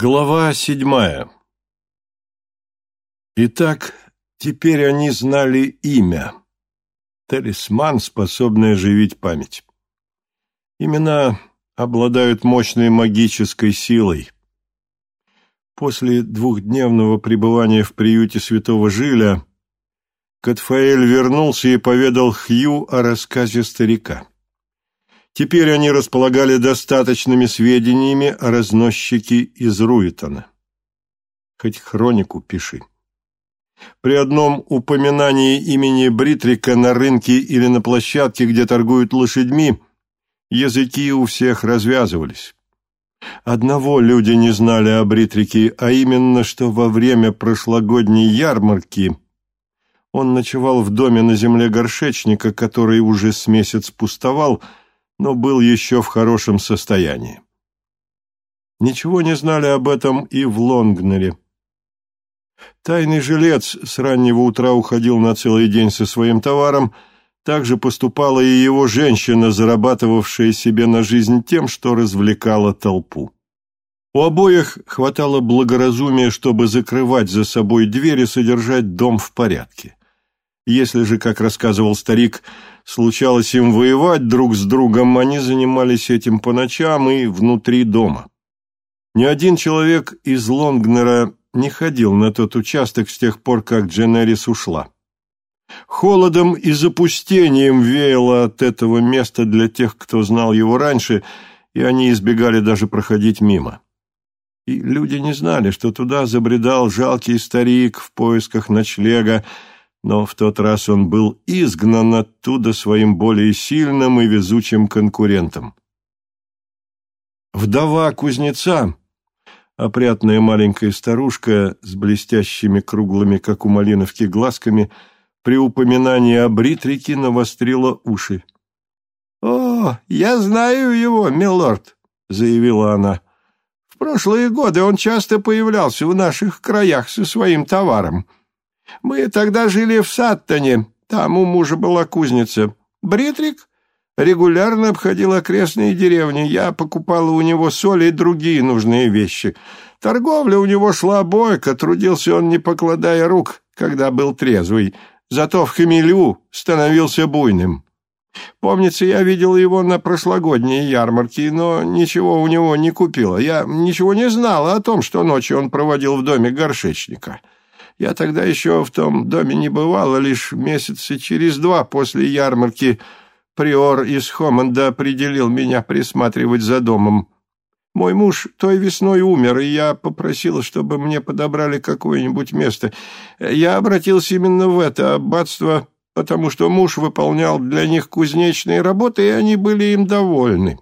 Глава седьмая Итак, теперь они знали имя. Талисман, способный оживить память. Имена обладают мощной магической силой. После двухдневного пребывания в приюте святого Жиля Катфаэль вернулся и поведал Хью о рассказе старика. Теперь они располагали достаточными сведениями о разносчике из Руитона. Хоть хронику пиши. При одном упоминании имени Бритрика на рынке или на площадке, где торгуют лошадьми, языки у всех развязывались. Одного люди не знали о Бритрике, а именно, что во время прошлогодней ярмарки он ночевал в доме на земле горшечника, который уже с месяц пустовал, но был еще в хорошем состоянии. Ничего не знали об этом и в Лонгнере. Тайный жилец с раннего утра уходил на целый день со своим товаром, также поступала и его женщина, зарабатывавшая себе на жизнь тем, что развлекала толпу. У обоих хватало благоразумия, чтобы закрывать за собой дверь и содержать дом в порядке. Если же, как рассказывал старик, случалось им воевать друг с другом, они занимались этим по ночам и внутри дома. Ни один человек из Лонгнера не ходил на тот участок с тех пор, как Дженерис ушла. Холодом и запустением веяло от этого места для тех, кто знал его раньше, и они избегали даже проходить мимо. И люди не знали, что туда забредал жалкий старик в поисках ночлега, но в тот раз он был изгнан оттуда своим более сильным и везучим конкурентом. Вдова кузнеца, опрятная маленькая старушка с блестящими круглыми, как у малиновки, глазками, при упоминании о Бритрике навострила уши. «О, я знаю его, милорд», — заявила она. «В прошлые годы он часто появлялся в наших краях со своим товаром». Мы тогда жили в Саттоне, там у мужа была кузница. Бритрик регулярно обходил окрестные деревни. Я покупала у него соль и другие нужные вещи. Торговля у него шла бойко, трудился он, не покладая рук, когда был трезвый. Зато в хмелю становился буйным. Помнится, я видел его на прошлогодней ярмарке, но ничего у него не купила. Я ничего не знала о том, что ночью он проводил в доме горшечника. Я тогда еще в том доме не бывала, лишь месяца через два после ярмарки приор из Хоманда определил меня присматривать за домом. Мой муж той весной умер, и я попросила, чтобы мне подобрали какое-нибудь место. Я обратился именно в это аббатство, потому что муж выполнял для них кузнечные работы, и они были им довольны.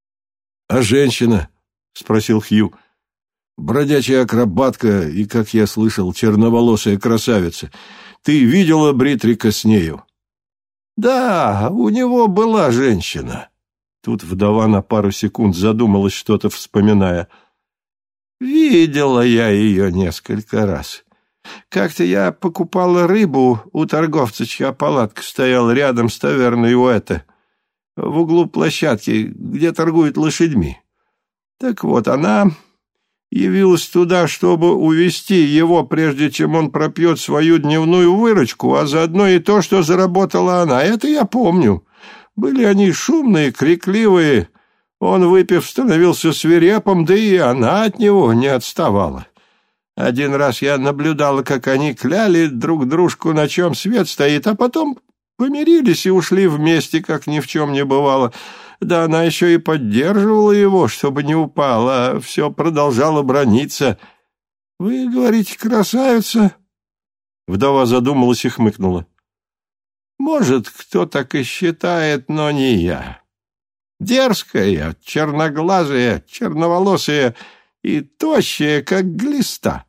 — А женщина? — спросил Хью. — Бродячая акробатка и, как я слышал, черноволосая красавица. Ты видела Бритрика с нею? Да, у него была женщина. Тут вдова на пару секунд задумалась, что-то вспоминая. Видела я ее несколько раз. Как-то я покупала рыбу у торговца, чья палатка стояла рядом с таверной Уэта, в углу площадки, где торгуют лошадьми. Так вот, она явилась туда, чтобы увести его, прежде чем он пропьет свою дневную выручку, а заодно и то, что заработала она. Это я помню. Были они шумные, крикливые. Он, выпив, становился свирепым, да и она от него не отставала. Один раз я наблюдала, как они кляли друг дружку, на чем свет стоит, а потом помирились и ушли вместе, как ни в чем не бывало. Да она еще и поддерживала его, чтобы не упал, а все продолжала брониться. — Вы говорите, красавица? Вдова задумалась и хмыкнула. — Может, кто так и считает, но не я. Дерзкая, черноглазая, черноволосая и тощая, как глиста.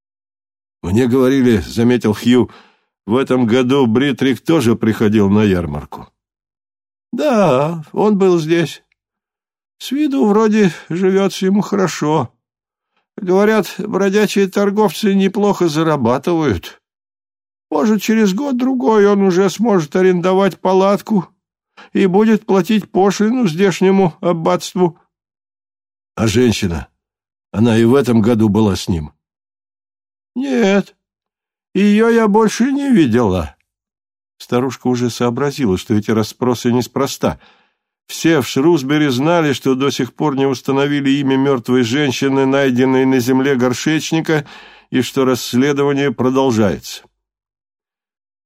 — Мне говорили, — заметил Хью, — в этом году Бритрик тоже приходил на ярмарку. Да, он был здесь. С виду вроде живется ему хорошо. Говорят, бродячие торговцы неплохо зарабатывают. Может, через год-другой он уже сможет арендовать палатку и будет платить пошлину здешнему аббатству. А женщина? Она и в этом году была с ним. Нет, ее я больше не видела. Старушка уже сообразила, что эти расспросы неспроста. Все в Шрусбери знали, что до сих пор не установили имя мертвой женщины, найденной на земле горшечника, и что расследование продолжается.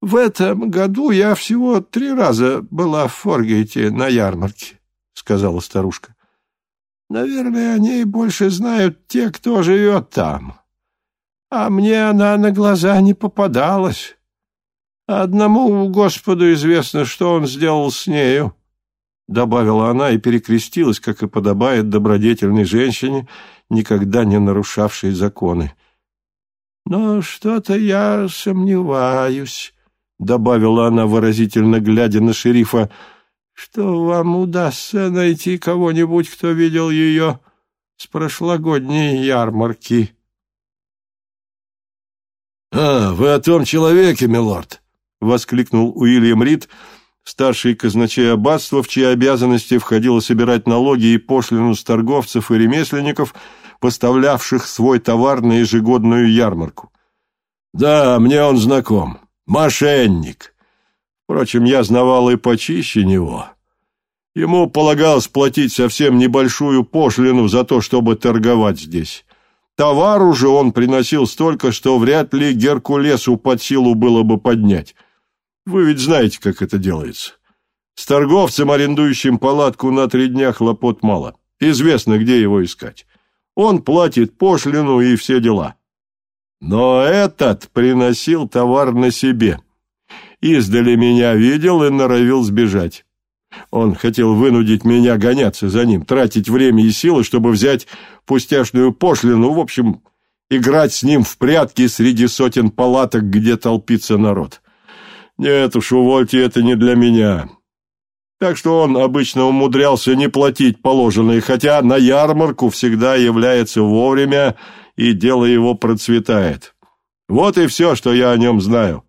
В этом году я всего три раза была в Форгейте на ярмарке, — сказала старушка. Наверное, о ней больше знают те, кто живет там. А мне она на глаза не попадалась. Одному Господу известно, что он сделал с нею, — добавила она и перекрестилась, как и подобает добродетельной женщине, никогда не нарушавшей законы. Но что-то я сомневаюсь, — добавила она выразительно, глядя на шерифа, — что вам удастся найти кого-нибудь, кто видел ее с прошлогодней ярмарки. — А, вы о том человеке, милорд! — воскликнул Уильям Рид, старший казначей аббатства, в чьи обязанности входило собирать налоги и пошлину с торговцев и ремесленников, поставлявших свой товар на ежегодную ярмарку. — Да, мне он знаком. Мошенник. Впрочем, я знавал и почище него. Ему полагалось платить совсем небольшую пошлину за то, чтобы торговать здесь. Товару же он приносил столько, что вряд ли Геркулесу под силу было бы поднять. Вы ведь знаете, как это делается. С торговцем, арендующим палатку на три дня, хлопот мало. Известно, где его искать. Он платит пошлину и все дела. Но этот приносил товар на себе. Издали меня видел и норовил сбежать. Он хотел вынудить меня гоняться за ним, тратить время и силы, чтобы взять пустяшную пошлину, в общем, играть с ним в прятки среди сотен палаток, где толпится народ. Нет уж, увольте, это не для меня. Так что он обычно умудрялся не платить положенное, хотя на ярмарку всегда является вовремя и дело его процветает. Вот и все, что я о нем знаю.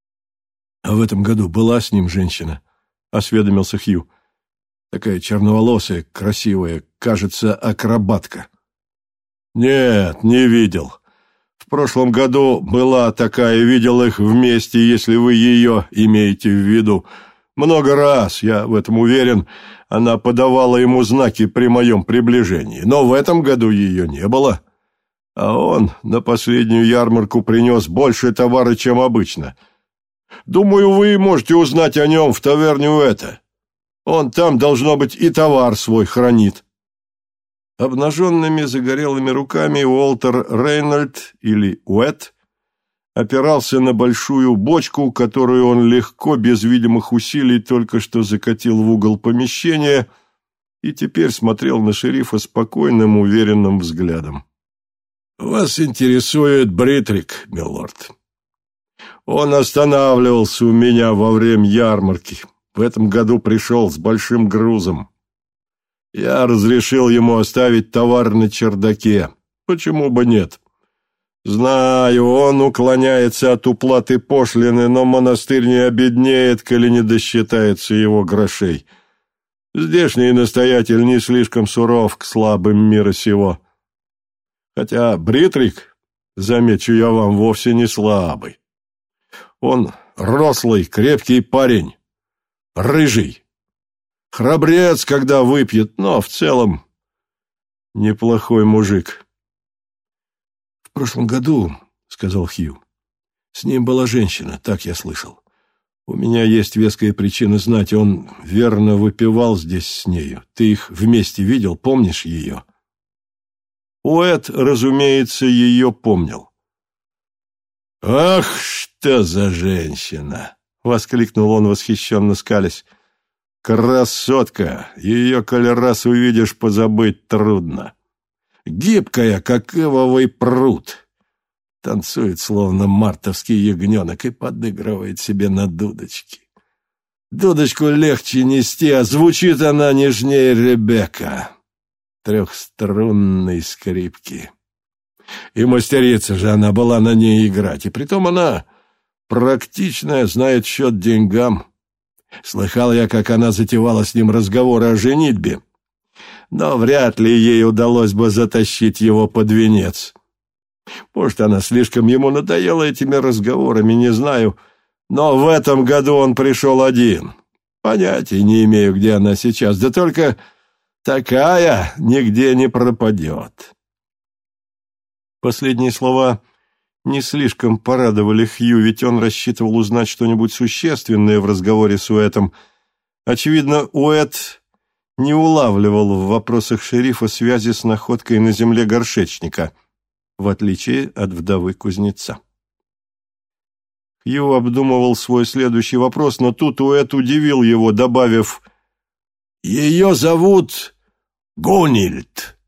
— А в этом году была с ним женщина? — осведомился Хью. — Такая черноволосая, красивая, кажется, акробатка. — Нет, не видел. Прошлом году была такая, видел их вместе, если вы ее имеете в виду. Много раз, я в этом уверен, она подавала ему знаки при моем приближении, но в этом году ее не было. — а он на последнюю ярмарку принес больше товара, чем обычно. Думаю, вы можете узнать о нем в таверне Уэта. Он там, должно быть, и товар свой хранит». Обнаженными загорелыми руками Уолтер Рейнольд, или Уэт, опирался на большую бочку, которую он легко, без видимых усилий, только что закатил в угол помещения и теперь смотрел на шерифа спокойным, уверенным взглядом. Вас интересует Бритрик, милорд. Он останавливался у меня во время ярмарки. В этом году пришел с большим грузом. Я разрешил ему оставить товар на чердаке. Почему бы нет? Знаю, он уклоняется от уплаты пошлины, но монастырь не обеднеет, коли не досчитается его грошей. Здешний настоятель не слишком суров к слабым мира сего. Хотя Бритрик, замечу я вам, вовсе не слабый. Он рослый, крепкий парень, рыжий. Храбрец, когда выпьет, но в целом неплохой мужик. — В прошлом году, — сказал Хью, — с ним была женщина, так я слышал. У меня есть веская причина знать, он верно выпивал здесь с нею. Ты их вместе видел, помнишь ее? Уэд, разумеется, ее помнил. «Ах, что за женщина!» — воскликнул он, восхищенно скались. «Красотка! Ее, коли раз увидишь, позабыть трудно. Гибкая, как ивовый пруд. Танцует, словно мартовский ягненок, и подыгрывает себе на дудочке. Дудочку легче нести, а звучит она нежнее Ребекка трехструнной скрипки. И мастерица же она была на ней играть, и притом она практичная, знает счет деньгам. Слыхал я, как она затевала с ним разговоры о женитьбе. но вряд ли ей удалось бы затащить его под венец. Может, она слишком ему надоела этими разговорами, не знаю, но в этом году он пришел один. Понятия не имею, где она сейчас, да только такая нигде не пропадет. Последние слова не слишком порадовали Хью, ведь он рассчитывал узнать что-нибудь существенное в разговоре с Уэтом. Очевидно, Уэт не улавливал в вопросах шерифа связи с находкой на земле горшечника, в отличие от вдовы кузнеца. Хью обдумывал свой следующий вопрос, но тут Уэт удивил его, добавив «Ее зовут Гунильд».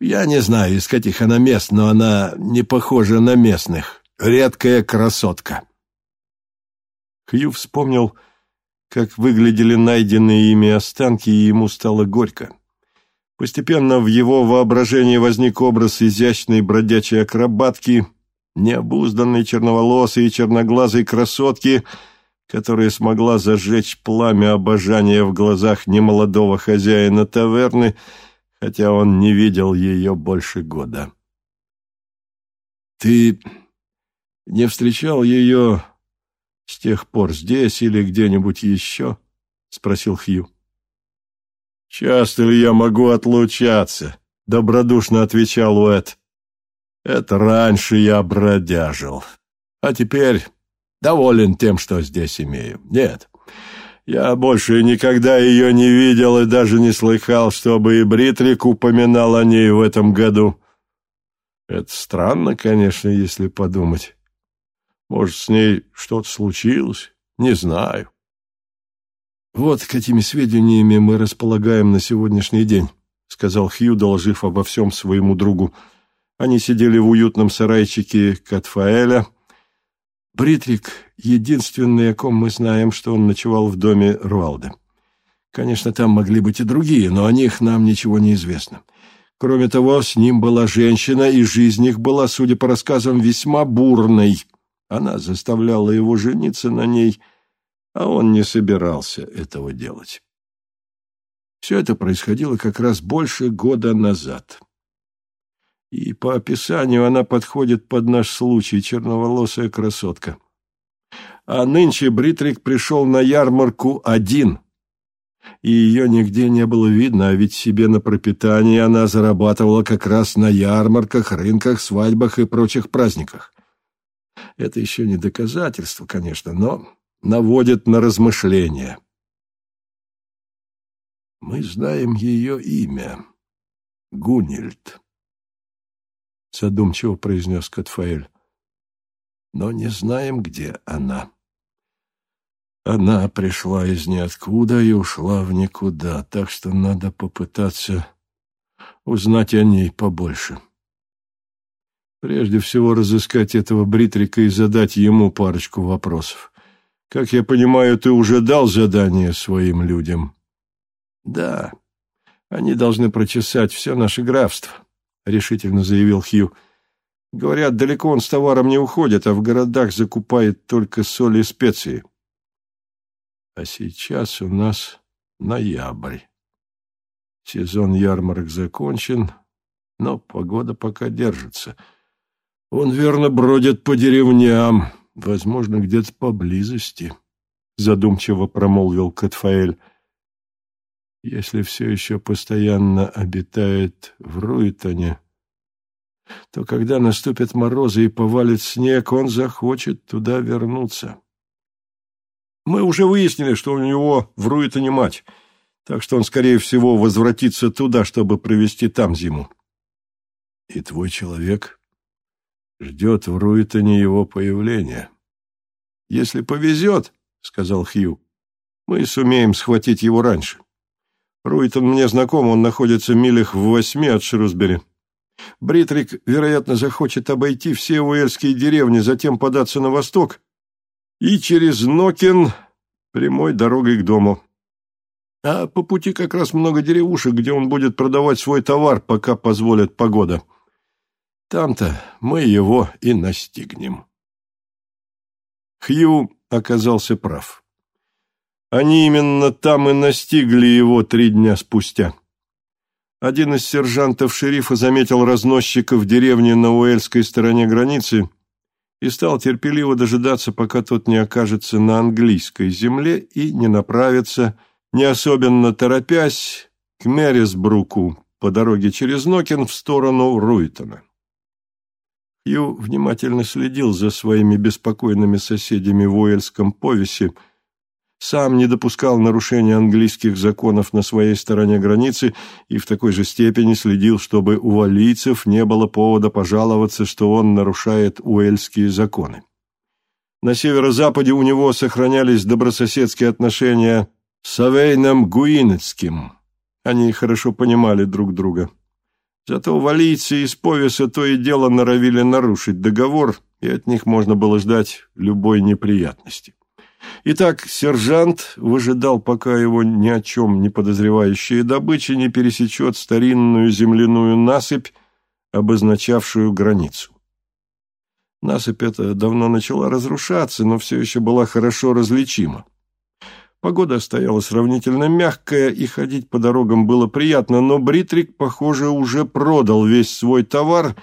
Я не знаю, из каких она мест, но она не похожа на местных. Редкая красотка. Хью вспомнил, как выглядели найденные ими останки, и ему стало горько. Постепенно в его воображении возник образ изящной бродячей акробатки, необузданной черноволосой и черноглазой красотки, которая смогла зажечь пламя обожания в глазах немолодого хозяина таверны — хотя он не видел ее больше года. «Ты не встречал ее с тех пор здесь или где-нибудь еще?» — спросил Хью. «Часто ли я могу отлучаться?» — добродушно отвечал Уэт. «Это раньше я бродяжил, а теперь доволен тем, что здесь имею. Нет, я больше никогда ее не видел и даже не слыхал, чтобы и Бритрик упоминал о ней в этом году. Это странно, конечно, если подумать. Может, с ней что-то случилось? Не знаю. Вот какими сведениями мы располагаем на сегодняшний день, сказал Хью, доложив обо всем своему другу. Они сидели в уютном сарайчике Катфаэля, Бритрик — единственный, о ком мы знаем, что он ночевал в доме Руалда. Конечно, там могли быть и другие, но о них нам ничего не известно. Кроме того, с ним была женщина, и жизнь их была, судя по рассказам, весьма бурной. Она заставляла его жениться на ней, а он не собирался этого делать. Все это происходило как раз больше года назад и по описанию она подходит под наш случай, черноволосая красотка. А нынче Бритрик пришел на ярмарку один, и ее нигде не было видно, а ведь себе на пропитание она зарабатывала как раз на ярмарках, рынках, свадьбах и прочих праздниках. Это еще не доказательство, конечно, но наводит на размышления. Мы знаем ее имя — Гунильд. — задумчиво произнес Катфаэль. «Но не знаем, где она». Она пришла из ниоткуда и ушла в никуда, так что надо попытаться узнать о ней побольше. Прежде всего разыскать этого Бритрика и задать ему парочку вопросов. Как я понимаю, ты уже дал задание своим людям? Да, они должны прочесать все наше графство. — решительно заявил Хью. «Говорят, далеко он с товаром не уходит, а в городах закупает только соль и специи». «А сейчас у нас ноябрь. Сезон ярмарок закончен, но погода пока держится. Он верно бродит по деревням, возможно, где-то поблизости», — задумчиво промолвил Катфаэль если все еще постоянно обитает в Руитоне, то когда наступят морозы и повалит снег, он захочет туда вернуться. Мы уже выяснили, что у него в Руитоне мать, так что он, скорее всего, возвратится туда, чтобы провести там зиму. И твой человек ждет в Руитоне его появления. Если повезет, — сказал Хью, — мы сумеем схватить его раньше. Руитон мне знаком, он находится в милях в восьми от Шрусбери. Бритрик, вероятно, захочет обойти все уэльские деревни, затем податься на восток и через Нокин прямой дорогой к дому. А по пути как раз много деревушек, где он будет продавать свой товар, пока позволит погода. Там-то мы его и настигнем. Хью оказался прав. Они именно там и настигли его три дня спустя. Один из сержантов шерифа заметил разносчика в деревне на Уэльской стороне границы и стал терпеливо дожидаться, пока тот не окажется на английской земле и не направится, не особенно торопясь, к Мерисбруку по дороге через Нокин в сторону Руитона. Хью внимательно следил за своими беспокойными соседями в Уэльском повесе, сам не допускал нарушения английских законов на своей стороне границы и в такой же степени следил, чтобы у валийцев не было повода пожаловаться, что он нарушает уэльские законы. На северо-западе у него сохранялись добрососедские отношения с Авейном Гуинецким. Они хорошо понимали друг друга. Зато валийцы из повеса то и дело норовили нарушить договор, и от них можно было ждать любой неприятности. Итак, сержант выжидал, пока его ни о чем не подозревающая добыча не пересечет старинную земляную насыпь, обозначавшую границу. Насыпь эта давно начала разрушаться, но все еще была хорошо различима. Погода стояла сравнительно мягкая, и ходить по дорогам было приятно, но Бритрик, похоже, уже продал весь свой товар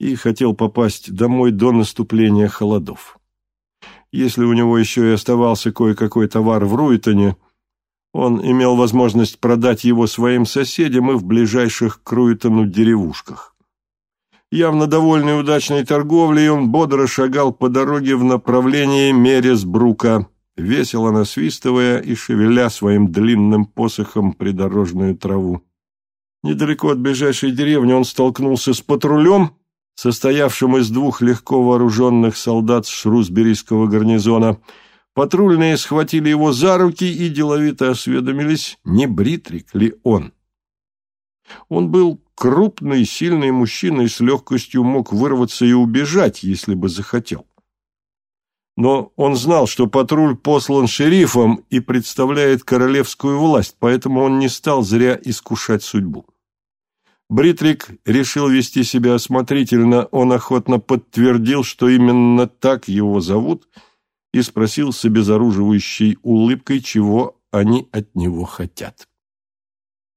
и хотел попасть домой до наступления холодов. Если у него еще и оставался кое-какой товар в Руитоне, он имел возможность продать его своим соседям и в ближайших к Руитону деревушках. Явно довольный удачной торговлей, он бодро шагал по дороге в направлении Мересбрука, весело насвистывая и шевеля своим длинным посохом придорожную траву. Недалеко от ближайшей деревни он столкнулся с патрулем, состоявшим из двух легко вооруженных солдат Шрусберийского гарнизона. Патрульные схватили его за руки и деловито осведомились, не Бритрик ли он. Он был крупный, сильный мужчина и с легкостью мог вырваться и убежать, если бы захотел. Но он знал, что патруль послан шерифом и представляет королевскую власть, поэтому он не стал зря искушать судьбу. Бритрик решил вести себя осмотрительно, он охотно подтвердил, что именно так его зовут, и спросил с обезоруживающей улыбкой, чего они от него хотят.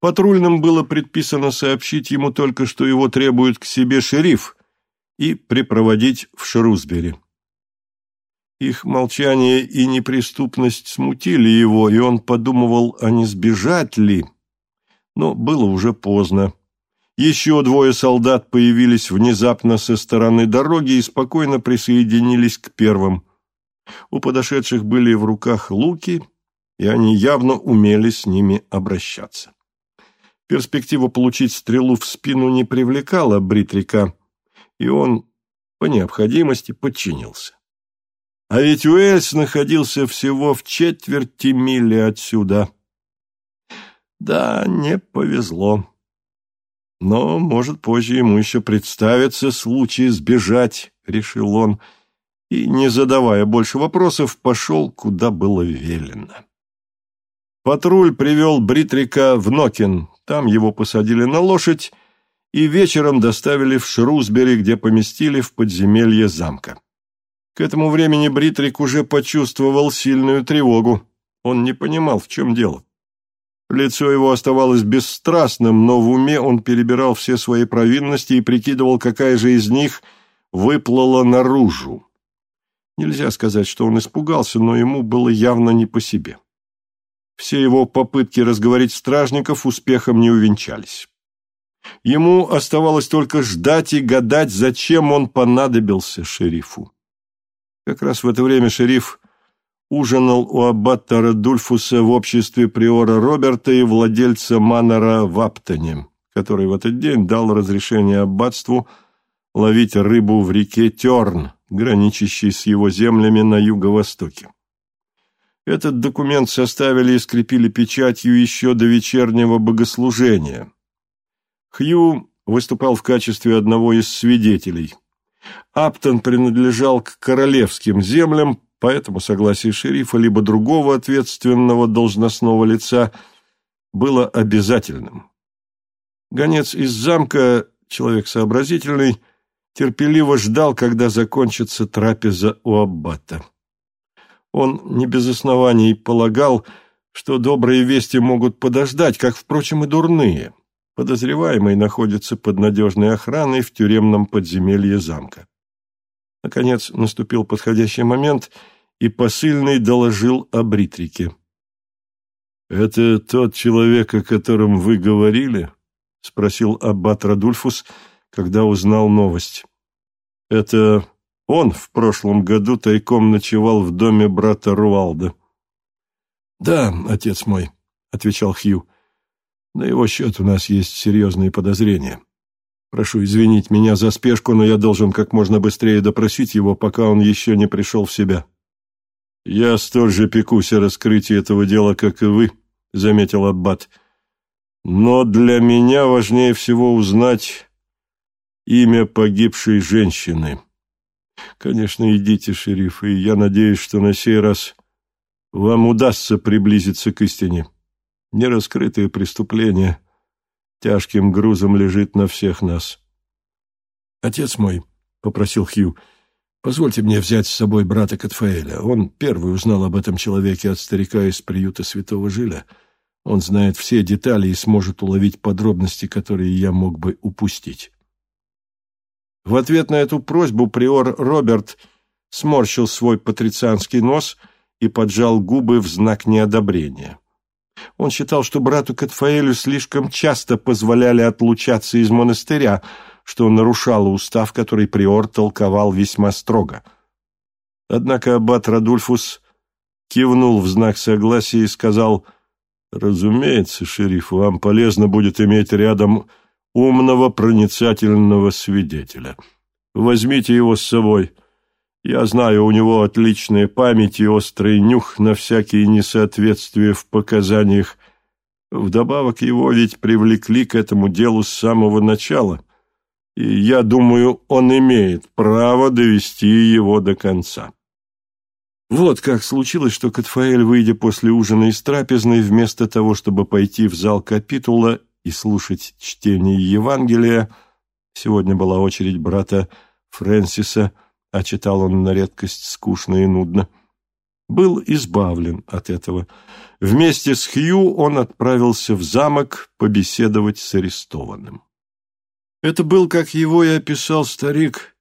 Патрульным было предписано сообщить ему только, что его требует к себе шериф, и припроводить в Шрусбери. Их молчание и неприступность смутили его, и он подумывал, а не сбежать ли. Но было уже поздно. Еще двое солдат появились внезапно со стороны дороги и спокойно присоединились к первым. У подошедших были в руках луки, и они явно умели с ними обращаться. Перспектива получить стрелу в спину не привлекала Бритрика, и он по необходимости подчинился. А ведь Уэльс находился всего в четверти мили отсюда. Да, не повезло. Но, может, позже ему еще представится случай сбежать, решил он, и, не задавая больше вопросов, пошел, куда было велено. Патруль привел Бритрика в Нокин, там его посадили на лошадь и вечером доставили в Шрусбери, где поместили в подземелье замка. К этому времени Бритрик уже почувствовал сильную тревогу. Он не понимал, в чем дело. Лицо его оставалось бесстрастным, но в уме он перебирал все свои провинности и прикидывал, какая же из них выплыла наружу. Нельзя сказать, что он испугался, но ему было явно не по себе. Все его попытки разговорить стражников успехом не увенчались. Ему оставалось только ждать и гадать, зачем он понадобился шерифу. Как раз в это время шериф ужинал у аббата Радульфуса в обществе приора Роберта и владельца манора в Аптоне, который в этот день дал разрешение аббатству ловить рыбу в реке Терн, граничащей с его землями на юго-востоке. Этот документ составили и скрепили печатью еще до вечернего богослужения. Хью выступал в качестве одного из свидетелей. Аптон принадлежал к королевским землям, поэтому согласие шерифа либо другого ответственного должностного лица было обязательным. Гонец из замка, человек сообразительный, терпеливо ждал, когда закончится трапеза у аббата. Он не без оснований полагал, что добрые вести могут подождать, как, впрочем, и дурные, Подозреваемый находится под надежной охраной в тюремном подземелье замка. Наконец наступил подходящий момент, и посыльный доложил о Бритрике. «Это тот человек, о котором вы говорили?» — спросил аббат Радульфус, когда узнал новость. «Это он в прошлом году тайком ночевал в доме брата Руалда». «Да, отец мой», — отвечал Хью. На его счет у нас есть серьезные подозрения. Прошу извинить меня за спешку, но я должен как можно быстрее допросить его, пока он еще не пришел в себя. Я столь же пекусь о раскрытии этого дела, как и вы, — заметил Аббат. Но для меня важнее всего узнать имя погибшей женщины. Конечно, идите, шериф, и я надеюсь, что на сей раз вам удастся приблизиться к истине. Нераскрытое преступление тяжким грузом лежит на всех нас. «Отец мой», — попросил Хью, — «позвольте мне взять с собой брата Катфаэля. Он первый узнал об этом человеке от старика из приюта святого Жиля. Он знает все детали и сможет уловить подробности, которые я мог бы упустить». В ответ на эту просьбу приор Роберт сморщил свой патрицианский нос и поджал губы в знак неодобрения. Он считал, что брату Катфаэлю слишком часто позволяли отлучаться из монастыря, что нарушало устав, который приор толковал весьма строго. Однако аббат Радульфус кивнул в знак согласия и сказал, «Разумеется, шериф, вам полезно будет иметь рядом умного, проницательного свидетеля. Возьмите его с собой». Я знаю, у него отличная память и острый нюх на всякие несоответствия в показаниях. Вдобавок его ведь привлекли к этому делу с самого начала, и я думаю, он имеет право довести его до конца. Вот как случилось, что Катфаэль, выйдя после ужина из трапезной, вместо того, чтобы пойти в зал капитула и слушать чтение Евангелия, сегодня была очередь брата Фрэнсиса, а читал он на редкость скучно и нудно, был избавлен от этого. Вместе с Хью он отправился в замок побеседовать с арестованным. Это был, как его и описал старик,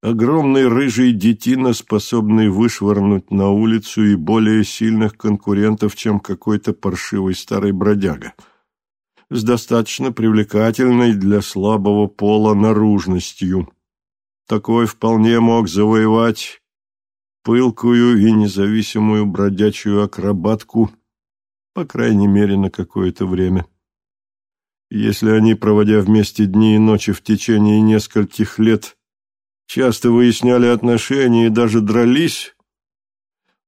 огромный рыжий детина, способный вышвырнуть на улицу и более сильных конкурентов, чем какой-то паршивый старый бродяга, с достаточно привлекательной для слабого пола наружностью – такой вполне мог завоевать пылкую и независимую бродячую акробатку, по крайней мере, на какое-то время. Если они, проводя вместе дни и ночи в течение нескольких лет, часто выясняли отношения и даже дрались,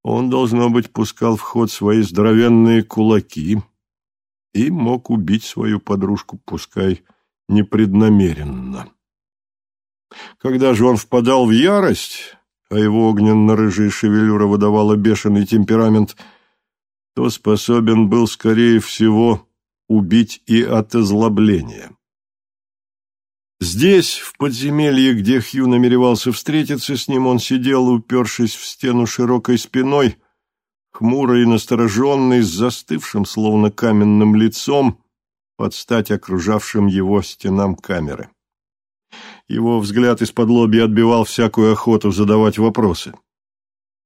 он, должно быть, пускал в ход свои здоровенные кулаки и мог убить свою подружку, пускай непреднамеренно. Когда же он впадал в ярость, а его огненно-рыжая шевелюра выдавала бешеный темперамент, то способен был, скорее всего, убить и от озлобления. Здесь, в подземелье, где Хью намеревался встретиться с ним, он сидел, упершись в стену широкой спиной, хмурый и настороженный, с застывшим, словно каменным лицом, под стать окружавшим его стенам камеры. Его взгляд из-под лобья отбивал всякую охоту задавать вопросы.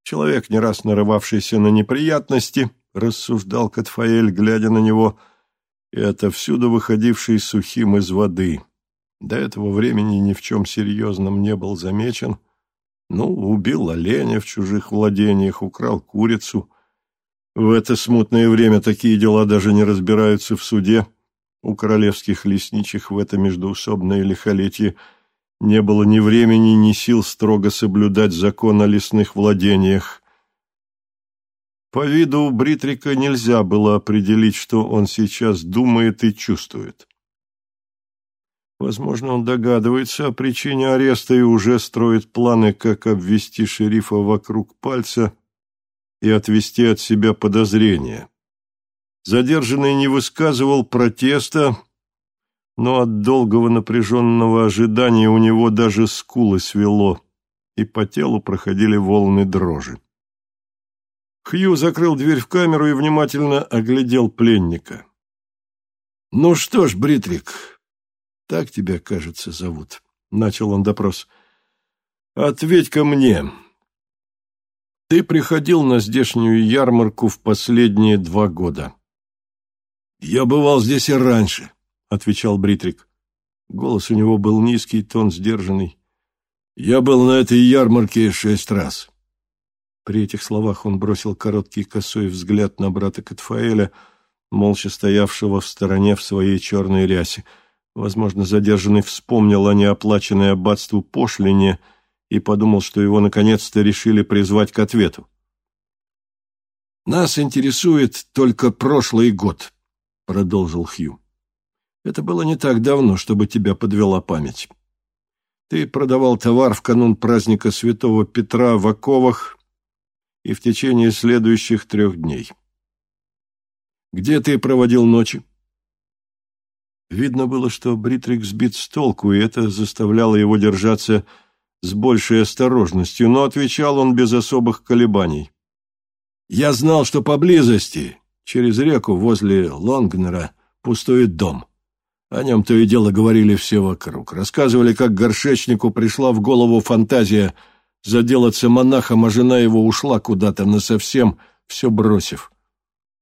Человек, не раз нарывавшийся на неприятности, рассуждал Катфаэль, глядя на него, и отовсюду выходивший сухим из воды. До этого времени ни в чем серьезном не был замечен. Ну, убил оленя в чужих владениях, украл курицу. В это смутное время такие дела даже не разбираются в суде. У королевских лесничих в это междоусобное лихолетие – не было ни времени, ни сил строго соблюдать закон о лесных владениях. По виду Бритрика нельзя было определить, что он сейчас думает и чувствует. Возможно, он догадывается о причине ареста и уже строит планы, как обвести шерифа вокруг пальца и отвести от себя подозрения. Задержанный не высказывал протеста, но от долгого напряженного ожидания у него даже скулы свело, и по телу проходили волны дрожи. Хью закрыл дверь в камеру и внимательно оглядел пленника. Ну что ж, Бритрик, так тебя, кажется, зовут, — начал он допрос. Ответь-ка мне. Ты приходил на здешнюю ярмарку в последние два года. Я бывал здесь и раньше, — отвечал Бритрик. Голос у него был низкий, тон сдержанный. Я был на этой ярмарке шесть раз. При этих словах он бросил короткий косой взгляд на брата Катфаэля, молча стоявшего в стороне в своей черной рясе. Возможно, задержанный вспомнил о неоплаченной аббатству пошлине и подумал, что его наконец-то решили призвать к ответу. «Нас интересует только прошлый год», — продолжил Хью. «Это было не так давно, чтобы тебя подвела память. Ты продавал товар в канун праздника святого Петра в оковах и в течение следующих трех дней. Где ты проводил ночи? Видно было, что Бритрик сбит с толку, и это заставляло его держаться с большей осторожностью, но отвечал он без особых колебаний. «Я знал, что поблизости, через реку возле Лонгнера, пустует дом. О нем то и дело говорили все вокруг. Рассказывали, как горшечнику пришла в голову фантазия заделаться монахом, а жена его ушла куда-то насовсем, все бросив.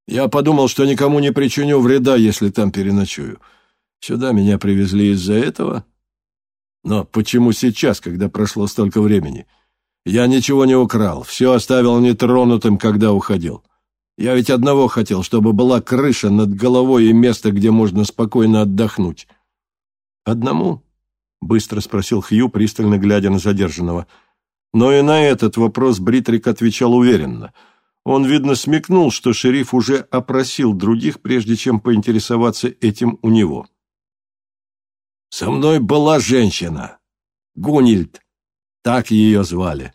Я подумал, что никому не причиню вреда, если там переночую. Сюда меня привезли из-за этого. Но почему сейчас, когда прошло столько времени? Я ничего не украл, все оставил нетронутым, когда уходил. Я ведь одного хотел, чтобы была крыша над головой и место, где можно спокойно отдохнуть. «Одному?» — быстро спросил Хью, пристально глядя на задержанного. Но и на этот вопрос Бритрик отвечал уверенно. Он, видно, смекнул, что шериф уже опросил других, прежде чем поинтересоваться этим у него. «Со мной была женщина. Гунильд. Так ее звали.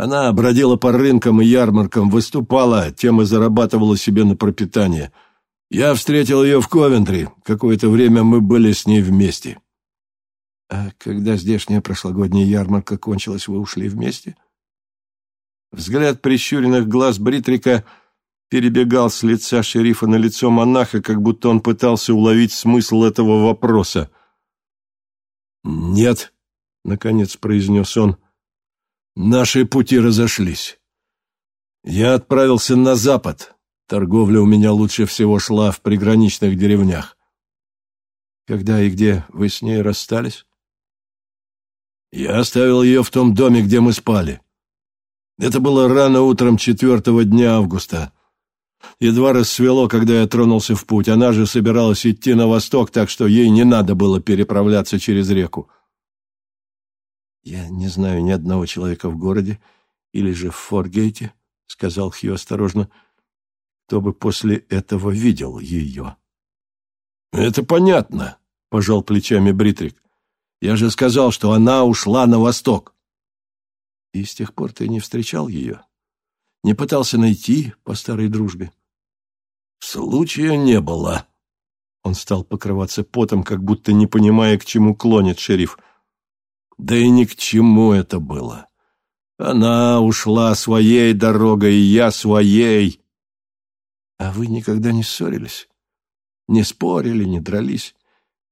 Она бродила по рынкам и ярмаркам, выступала, тем и зарабатывала себе на пропитание. Я встретил ее в Ковентри. Какое-то время мы были с ней вместе. А когда здешняя прошлогодняя ярмарка кончилась, вы ушли вместе? Взгляд прищуренных глаз Бритрика перебегал с лица шерифа на лицо монаха, как будто он пытался уловить смысл этого вопроса. «Нет», — наконец произнес он, — Наши пути разошлись. Я отправился на запад. Торговля у меня лучше всего шла в приграничных деревнях. Когда и где вы с ней расстались? Я оставил ее в том доме, где мы спали. Это было рано утром четвертого дня августа. Едва рассвело, когда я тронулся в путь. Она же собиралась идти на восток, так что ей не надо было переправляться через реку. «Я не знаю ни одного человека в городе или же в Форгейте», — сказал Хью осторожно, — «кто бы после этого видел ее». «Это понятно», — пожал плечами Бритрик. «Я же сказал, что она ушла на восток». «И с тех пор ты не встречал ее? Не пытался найти по старой дружбе?» «Случая не было». Он стал покрываться потом, как будто не понимая, к чему клонит шериф — да и ни к чему это было. Она ушла своей дорогой, и я своей. А вы никогда не ссорились? Не спорили, не дрались?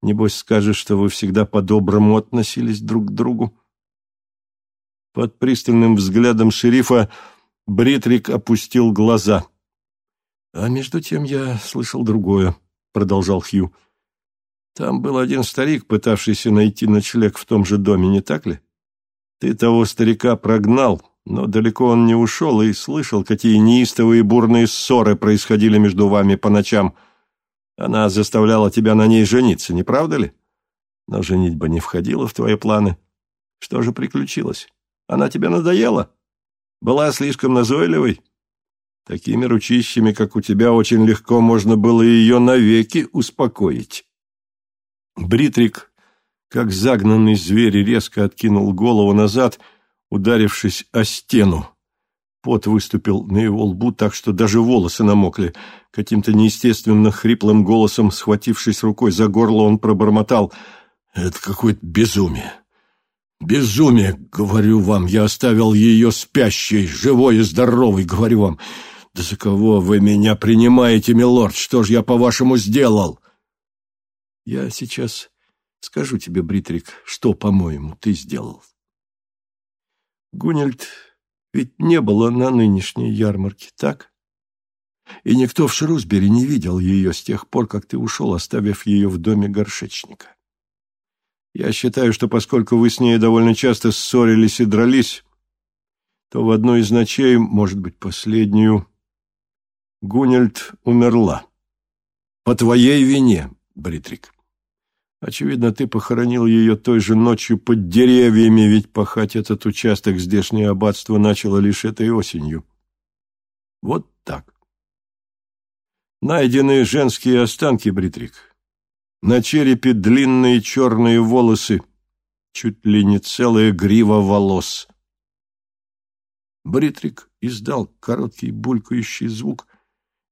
Небось, скажешь, что вы всегда по-доброму относились друг к другу? Под пристальным взглядом шерифа Бритрик опустил глаза. — А между тем я слышал другое, — продолжал Хью. — там был один старик, пытавшийся найти ночлег в том же доме, не так ли? Ты того старика прогнал, но далеко он не ушел и слышал, какие неистовые бурные ссоры происходили между вами по ночам. Она заставляла тебя на ней жениться, не правда ли? Но женитьба не входила в твои планы. Что же приключилось? Она тебе надоела? Была слишком назойливой? Такими ручищами, как у тебя, очень легко можно было ее навеки успокоить. Бритрик, как загнанный зверь, резко откинул голову назад, ударившись о стену. Пот выступил на его лбу так, что даже волосы намокли. Каким-то неестественно хриплым голосом, схватившись рукой за горло, он пробормотал. «Это какое-то безумие! Безумие, говорю вам! Я оставил ее спящей, живой и здоровой, говорю вам! Да за кого вы меня принимаете, милорд? Что ж я, по-вашему, сделал?» Я сейчас скажу тебе, Бритрик, что, по-моему, ты сделал. Гунельд ведь не было на нынешней ярмарке, так? И никто в Шрусбери не видел ее с тех пор, как ты ушел, оставив ее в доме горшечника. Я считаю, что поскольку вы с ней довольно часто ссорились и дрались, то в одну из ночей, может быть, последнюю, Гунельд умерла. По твоей вине, Бритрик. Очевидно, ты похоронил ее той же ночью под деревьями, ведь пахать этот участок здешнее аббатство начало лишь этой осенью. Вот так. Найдены женские останки, Бритрик. На черепе длинные черные волосы, чуть ли не целая грива волос. Бритрик издал короткий булькающий звук,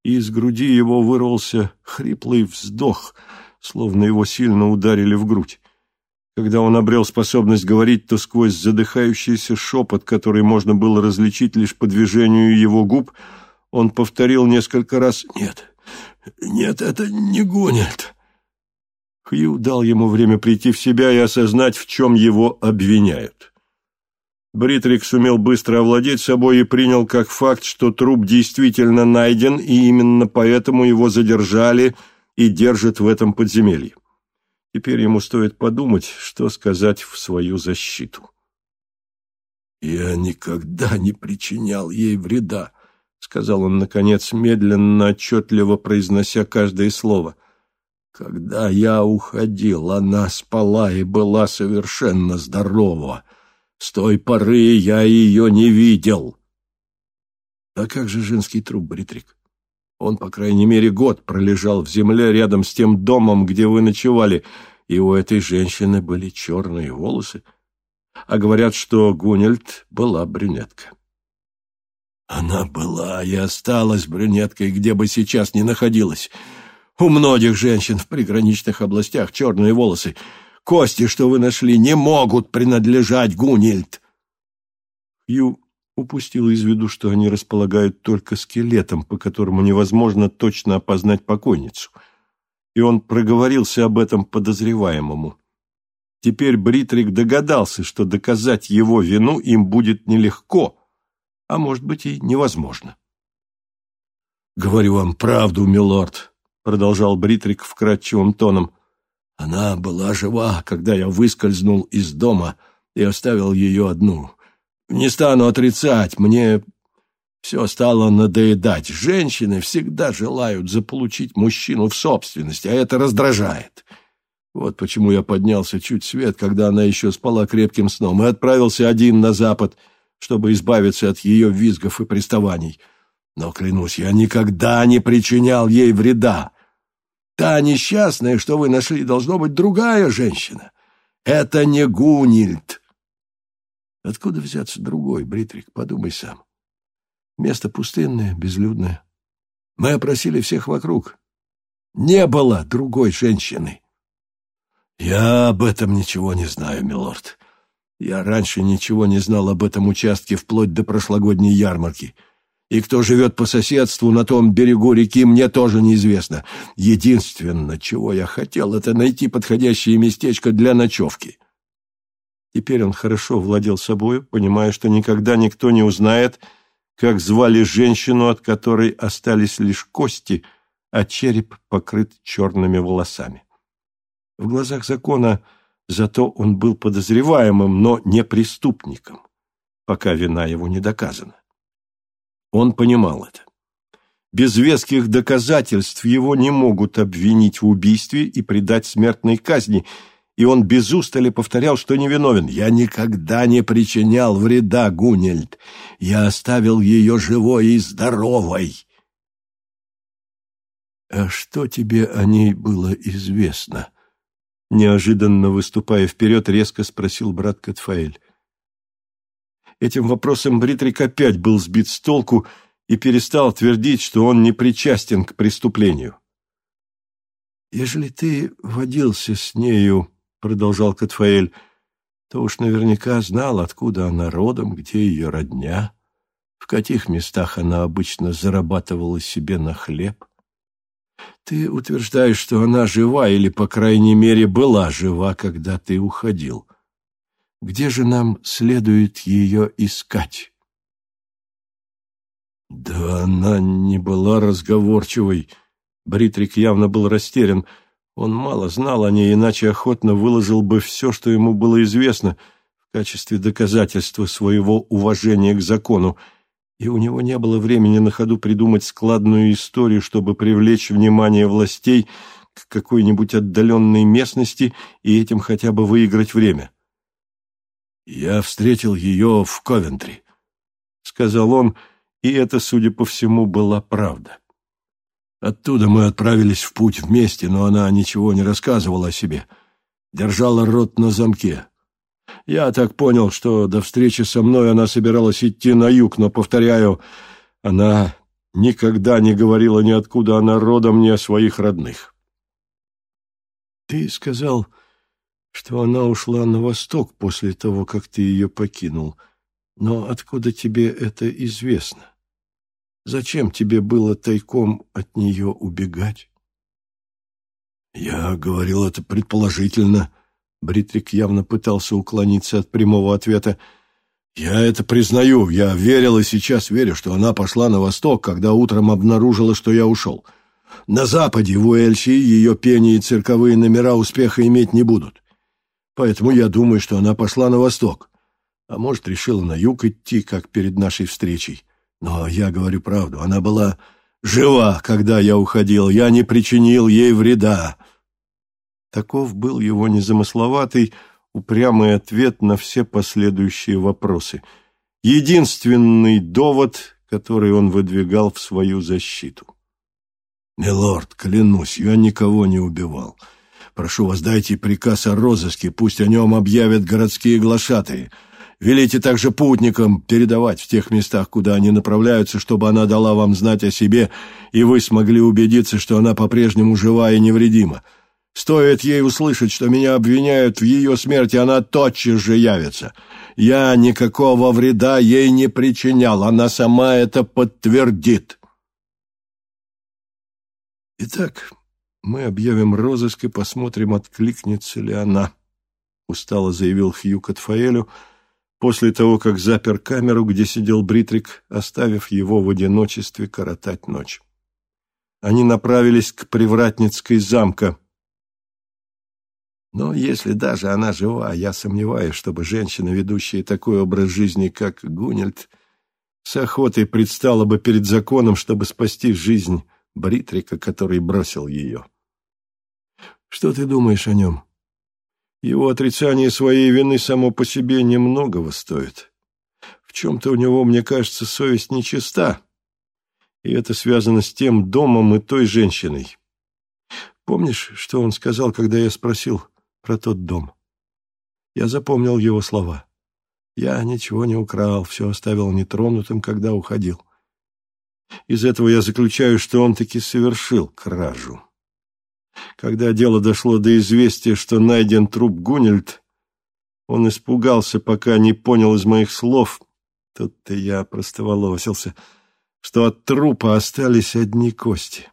и из груди его вырвался хриплый вздох, словно его сильно ударили в грудь. Когда он обрел способность говорить, то сквозь задыхающийся шепот, который можно было различить лишь по движению его губ, он повторил несколько раз «Нет, нет, это не гонит». Хью дал ему время прийти в себя и осознать, в чем его обвиняют. Бритрик сумел быстро овладеть собой и принял как факт, что труп действительно найден, и именно поэтому его задержали и держат в этом подземелье. Теперь ему стоит подумать, что сказать в свою защиту. «Я никогда не причинял ей вреда», — сказал он, наконец, медленно, отчетливо произнося каждое слово. «Когда я уходил, она спала и была совершенно здорова». С той поры я ее не видел. А как же женский труп, Бритрик? Он, по крайней мере, год пролежал в земле рядом с тем домом, где вы ночевали, и у этой женщины были черные волосы. А говорят, что Гунельд была брюнетка. Она была и осталась брюнеткой, где бы сейчас ни находилась. У многих женщин в приграничных областях черные волосы — Кости, что вы нашли, не могут принадлежать Гунильд. Хью упустил из виду, что они располагают только скелетом, по которому невозможно точно опознать покойницу. И он проговорился об этом подозреваемому. Теперь Бритрик догадался, что доказать его вину им будет нелегко, а может быть и невозможно. «Говорю вам правду, милорд», — продолжал Бритрик вкрадчивым тоном. Она была жива, когда я выскользнул из дома и оставил ее одну. Не стану отрицать, мне все стало надоедать. Женщины всегда желают заполучить мужчину в собственность, а это раздражает. Вот почему я поднялся чуть свет, когда она еще спала крепким сном, и отправился один на запад, чтобы избавиться от ее визгов и приставаний. Но, клянусь, я никогда не причинял ей вреда. Та несчастная, что вы нашли, должно быть другая женщина. Это не Гунильд. Откуда взяться другой, Бритрик? Подумай сам. Место пустынное, безлюдное. Мы опросили всех вокруг. Не было другой женщины. Я об этом ничего не знаю, милорд. Я раньше ничего не знал об этом участке вплоть до прошлогодней ярмарки. — и кто живет по соседству на том берегу реки, мне тоже неизвестно. Единственное, чего я хотел, это найти подходящее местечко для ночевки. Теперь он хорошо владел собой, понимая, что никогда никто не узнает, как звали женщину, от которой остались лишь кости, а череп покрыт черными волосами. В глазах закона зато он был подозреваемым, но не преступником, пока вина его не доказана. Он понимал это. Без веских доказательств его не могут обвинить в убийстве и предать смертной казни, и он без устали повторял, что невиновен. «Я никогда не причинял вреда, Гунельд. Я оставил ее живой и здоровой». «А что тебе о ней было известно?» Неожиданно выступая вперед, резко спросил брат Катфаэль. Этим вопросом Бритрик опять был сбит с толку и перестал твердить, что он не причастен к преступлению. «Ежели ты водился с нею, — продолжал Катфаэль, — то уж наверняка знал, откуда она родом, где ее родня, в каких местах она обычно зарабатывала себе на хлеб. Ты утверждаешь, что она жива, или, по крайней мере, была жива, когда ты уходил. Где же нам следует ее искать? Да она не была разговорчивой. Бритрик явно был растерян. Он мало знал о ней, иначе охотно выложил бы все, что ему было известно, в качестве доказательства своего уважения к закону, и у него не было времени на ходу придумать складную историю, чтобы привлечь внимание властей к какой-нибудь отдаленной местности и этим хотя бы выиграть время. «Я встретил ее в Ковентри», — сказал он, и это, судя по всему, была правда. Оттуда мы отправились в путь вместе, но она ничего не рассказывала о себе. Держала рот на замке. Я так понял, что до встречи со мной она собиралась идти на юг, но, повторяю, она никогда не говорила ни откуда она родом, ни о своих родных. Ты сказал, что она ушла на восток после того, как ты ее покинул. Но откуда тебе это известно? Зачем тебе было тайком от нее убегать? Я говорил это предположительно. Бритрик явно пытался уклониться от прямого ответа. Я это признаю. Я верил и сейчас верю, что она пошла на восток, когда утром обнаружила, что я ушел. На западе, в Уэльсе, ее пение и цирковые номера успеха иметь не будут. Поэтому я думаю, что она пошла на восток. А может, решила на юг идти, как перед нашей встречей. Но я говорю правду, она была жива, когда я уходил, я не причинил ей вреда. Таков был его незамысловатый, упрямый ответ на все последующие вопросы. Единственный довод, который он выдвигал в свою защиту. «Милорд, клянусь, я никого не убивал. Прошу вас, дайте приказ о розыске, пусть о нем объявят городские глашатые». Велите также путникам передавать в тех местах, куда они направляются, чтобы она дала вам знать о себе, и вы смогли убедиться, что она по-прежнему жива и невредима. Стоит ей услышать, что меня обвиняют в ее смерти, она тотчас же явится. Я никакого вреда ей не причинял, она сама это подтвердит. Итак, мы объявим розыск и посмотрим, откликнется ли она, — устало заявил Хью Катфаэлю, — после того, как запер камеру, где сидел Бритрик, оставив его в одиночестве коротать ночь. Они направились к Привратницкой замка. Но если даже она жива, я сомневаюсь, чтобы женщина, ведущая такой образ жизни, как Гунельд, с охотой предстала бы перед законом, чтобы спасти жизнь Бритрика, который бросил ее. Что ты думаешь о нем? Его отрицание своей вины само по себе немногого стоит. В чем-то у него, мне кажется, совесть нечиста, и это связано с тем домом и той женщиной. Помнишь, что он сказал, когда я спросил про тот дом? Я запомнил его слова. Я ничего не украл, все оставил нетронутым, когда уходил. Из этого я заключаю, что он таки совершил кражу. Когда дело дошло до известия, что найден труп Гунельд, он испугался, пока не понял из моих слов, тут-то я простоволосился, что от трупа остались одни кости.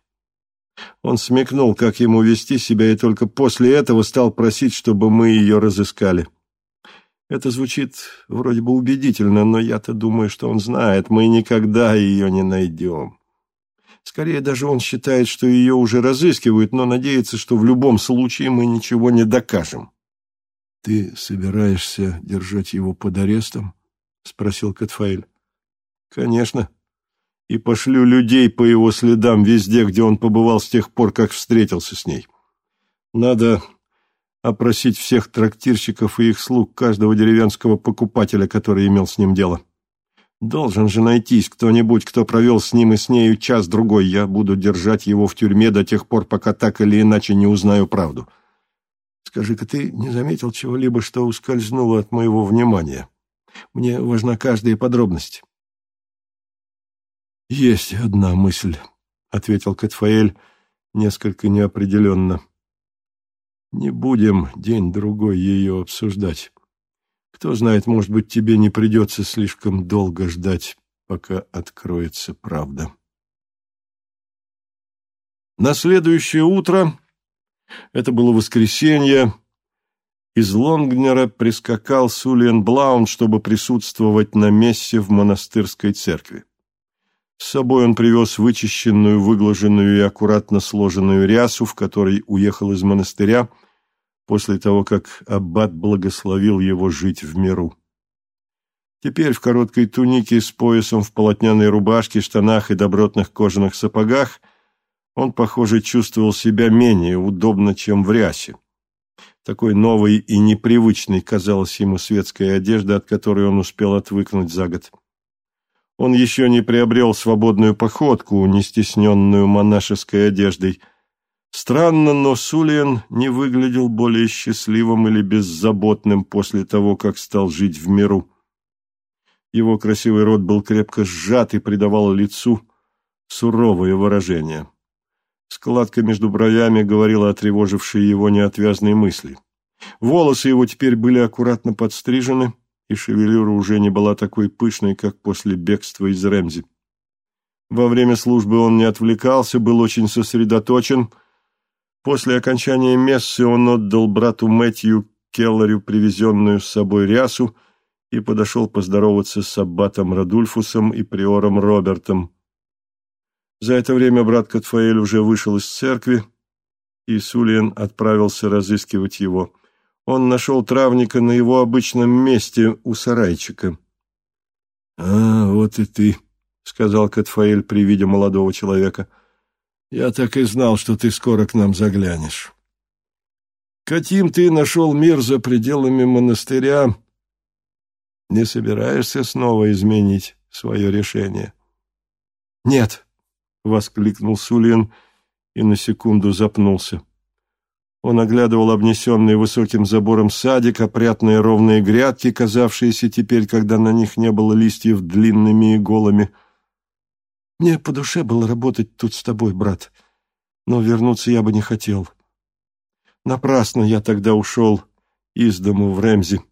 Он смекнул, как ему вести себя, и только после этого стал просить, чтобы мы ее разыскали. Это звучит вроде бы убедительно, но я-то думаю, что он знает, мы никогда ее не найдем. Скорее, даже он считает, что ее уже разыскивают, но надеется, что в любом случае мы ничего не докажем. — Ты собираешься держать его под арестом? — спросил Катфаэль. — Конечно. И пошлю людей по его следам везде, где он побывал с тех пор, как встретился с ней. Надо опросить всех трактирщиков и их слуг каждого деревенского покупателя, который имел с ним дело. — Должен же найтись кто-нибудь, кто провел с ним и с нею час-другой. Я буду держать его в тюрьме до тех пор, пока так или иначе не узнаю правду. Скажи-ка, ты не заметил чего-либо, что ускользнуло от моего внимания? Мне важна каждая подробность. Есть одна мысль, — ответил Катфаэль несколько неопределенно. Не будем день-другой ее обсуждать. Кто знает, может быть, тебе не придется слишком долго ждать, пока откроется правда. На следующее утро, это было воскресенье, из Лонгнера прискакал Сулиен Блаун, чтобы присутствовать на мессе в монастырской церкви. С собой он привез вычищенную, выглаженную и аккуратно сложенную рясу, в которой уехал из монастыря после того, как аббат благословил его жить в миру. Теперь в короткой тунике с поясом в полотняной рубашке, штанах и добротных кожаных сапогах он, похоже, чувствовал себя менее удобно, чем в рясе. Такой новой и непривычной казалась ему светская одежда, от которой он успел отвыкнуть за год. Он еще не приобрел свободную походку, не стесненную монашеской одеждой. Странно, но Сулиен не выглядел более счастливым или беззаботным после того, как стал жить в миру. Его красивый рот был крепко сжат и придавал лицу суровое выражение. Складка между бровями говорила о тревожившей его неотвязной мысли. Волосы его теперь были аккуратно подстрижены, и шевелюра уже не была такой пышной, как после бегства из Ремзи. Во время службы он не отвлекался, был очень сосредоточен. После окончания мессы он отдал брату Мэтью Келлерю привезенную с собой рясу и подошел поздороваться с аббатом Радульфусом и приором Робертом. За это время брат Катфаэль уже вышел из церкви, и Сулиен отправился разыскивать его. Он нашел травника на его обычном месте у сарайчика. — А, вот и ты, — сказал Катфаэль при виде молодого человека. — Я так и знал, что ты скоро к нам заглянешь. Каким ты нашел мир за пределами монастыря, не собираешься снова изменить свое решение? — Нет, — воскликнул Сулин и на секунду запнулся. Он оглядывал обнесенный высоким забором садик, опрятные ровные грядки, казавшиеся теперь, когда на них не было листьев, длинными и голыми. «Мне по душе было работать тут с тобой, брат, но вернуться я бы не хотел. Напрасно я тогда ушел из дому в Ремзи.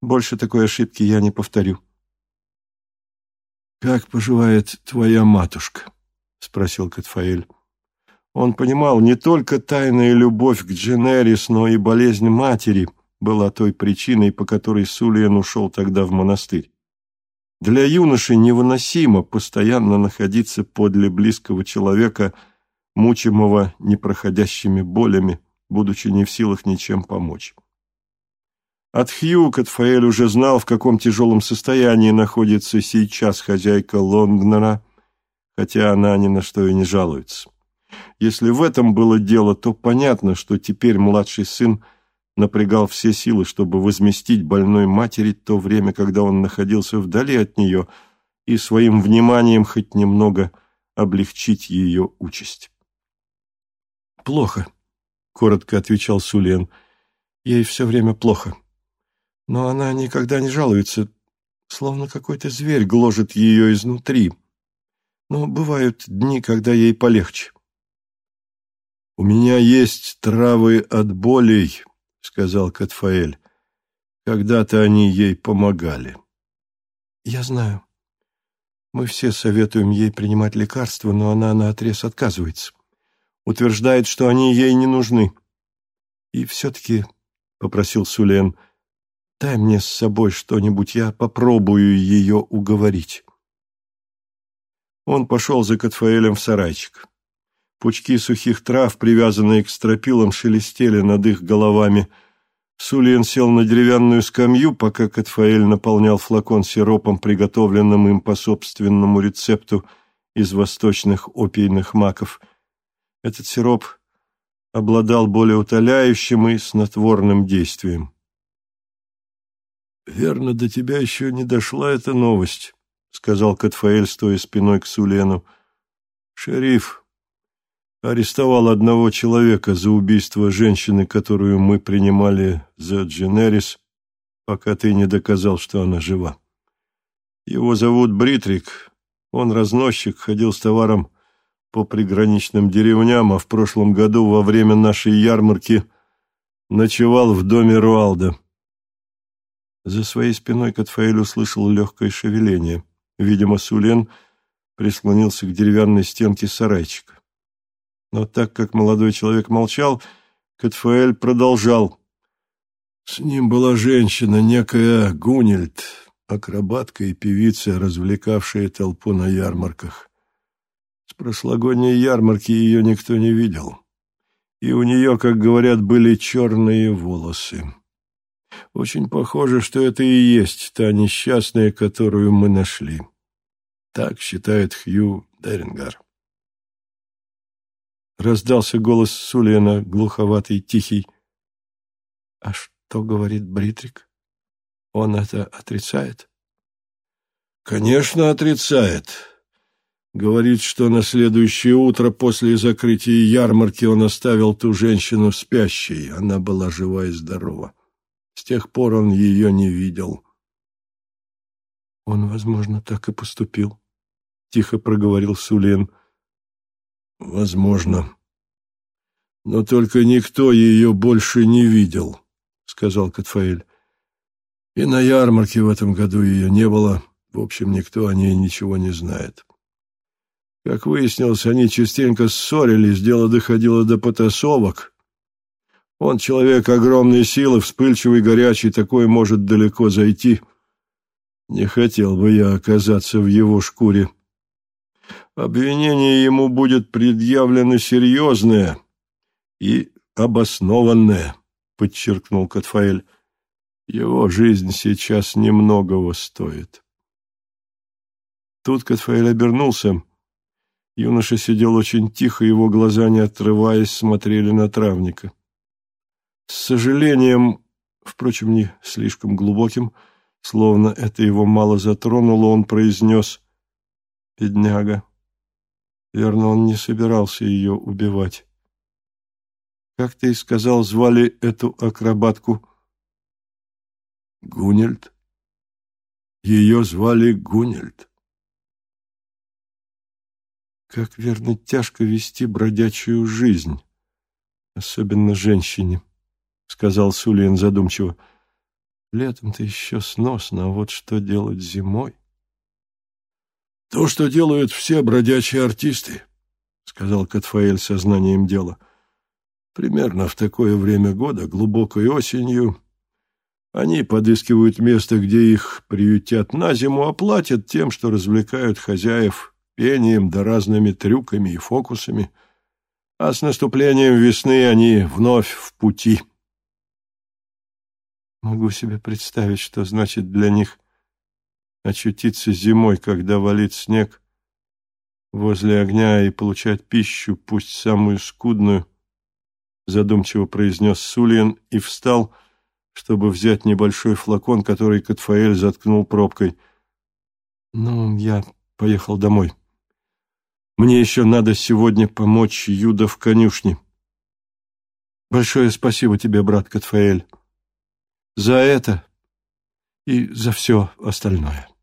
Больше такой ошибки я не повторю». «Как поживает твоя матушка?» — спросил Катфаэль. Он понимал, не только тайная любовь к Дженерис, но и болезнь матери была той причиной, по которой Сулиен ушел тогда в монастырь. Для юноши невыносимо постоянно находиться подле близкого человека, мучимого непроходящими болями, будучи не в силах ничем помочь. От Хью Катфаэль уже знал, в каком тяжелом состоянии находится сейчас хозяйка Лонгнера, хотя она ни на что и не жалуется. Если в этом было дело, то понятно, что теперь младший сын напрягал все силы, чтобы возместить больной матери то время, когда он находился вдали от нее, и своим вниманием хоть немного облегчить ее участь. «Плохо», — коротко отвечал Сулен. «Ей все время плохо». Но она никогда не жалуется, словно какой-то зверь гложет ее изнутри. Но бывают дни, когда ей полегче. «У меня есть травы от болей», — сказал Катфаэль. «Когда-то они ей помогали». «Я знаю. Мы все советуем ей принимать лекарства, но она наотрез отказывается. Утверждает, что они ей не нужны. И все-таки, — попросил Сулен, — Дай мне с собой что-нибудь, я попробую ее уговорить. Он пошел за Катфаэлем в сарайчик. Пучки сухих трав, привязанные к стропилам, шелестели над их головами. Сулиен сел на деревянную скамью, пока Катфаэль наполнял флакон сиропом, приготовленным им по собственному рецепту из восточных опийных маков. Этот сироп обладал более утоляющим и снотворным действием. «Верно, до тебя еще не дошла эта новость», — сказал Катфаэль, стоя спиной к Сулену. «Шериф арестовал одного человека за убийство женщины, которую мы принимали за Дженерис, пока ты не доказал, что она жива. Его зовут Бритрик, он разносчик, ходил с товаром по приграничным деревням, а в прошлом году во время нашей ярмарки ночевал в доме Руалда». За своей спиной Катфаэль услышал легкое шевеление. Видимо, Сулен прислонился к деревянной стенке сарайчика. Но так как молодой человек молчал, Катфаэль продолжал. С ним была женщина, некая Гунельд, акробатка и певица, развлекавшая толпу на ярмарках. С прошлогодней ярмарки ее никто не видел. И у нее, как говорят, были черные волосы. Очень похоже, что это и есть та несчастная, которую мы нашли. Так считает Хью Дерингар. Раздался голос Сулиана, глуховатый, тихий. — А что говорит Бритрик? Он это отрицает? — Конечно, отрицает. Говорит, что на следующее утро после закрытия ярмарки он оставил ту женщину спящей. Она была жива и здорова. С тех пор он ее не видел. — Он, возможно, так и поступил, — тихо проговорил Сулен. — Возможно. Но только никто ее больше не видел, сказал Катфаэль. И на ярмарке в этом году ее не было. В общем, никто о ней ничего не знает. Как выяснилось, они частенько ссорились, дело доходило до потасовок. Он человек огромной силы, вспыльчивый, горячий, такой может далеко зайти. Не хотел бы я оказаться в его шкуре. Обвинение ему будет предъявлено серьезное и обоснованное, подчеркнул Катфаэль. Его жизнь сейчас немногого стоит. Тут Катфаэль обернулся. Юноша сидел очень тихо, его глаза, не отрываясь, смотрели на травника. С сожалением, впрочем, не слишком глубоким, словно это его мало затронуло, он произнес «Бедняга». Верно, он не собирался ее убивать. Как ты и сказал, звали эту акробатку? Гунельд. Ее звали Гунельд. Как верно тяжко вести бродячую жизнь, особенно женщине, — сказал Сулиен задумчиво. Летом-то еще сносно, а вот что делать зимой? То, что делают все бродячие артисты, — сказал Катфаэль сознанием дела. Примерно в такое время года, глубокой осенью, они подыскивают место, где их приютят на зиму, а платят тем, что развлекают хозяев пением да разными трюками и фокусами. А с наступлением весны они вновь в пути. Могу себе представить, что значит для них очутиться зимой, когда валит снег, возле огня и получать пищу, пусть самую скудную, задумчиво произнес Сулиен и встал, чтобы взять небольшой флакон, который Катфаэль заткнул пробкой. «Ну, я поехал домой. Мне еще надо сегодня помочь Юда в конюшне. Большое спасибо тебе, брат Катфаэль, за это и за все остальное».